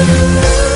Música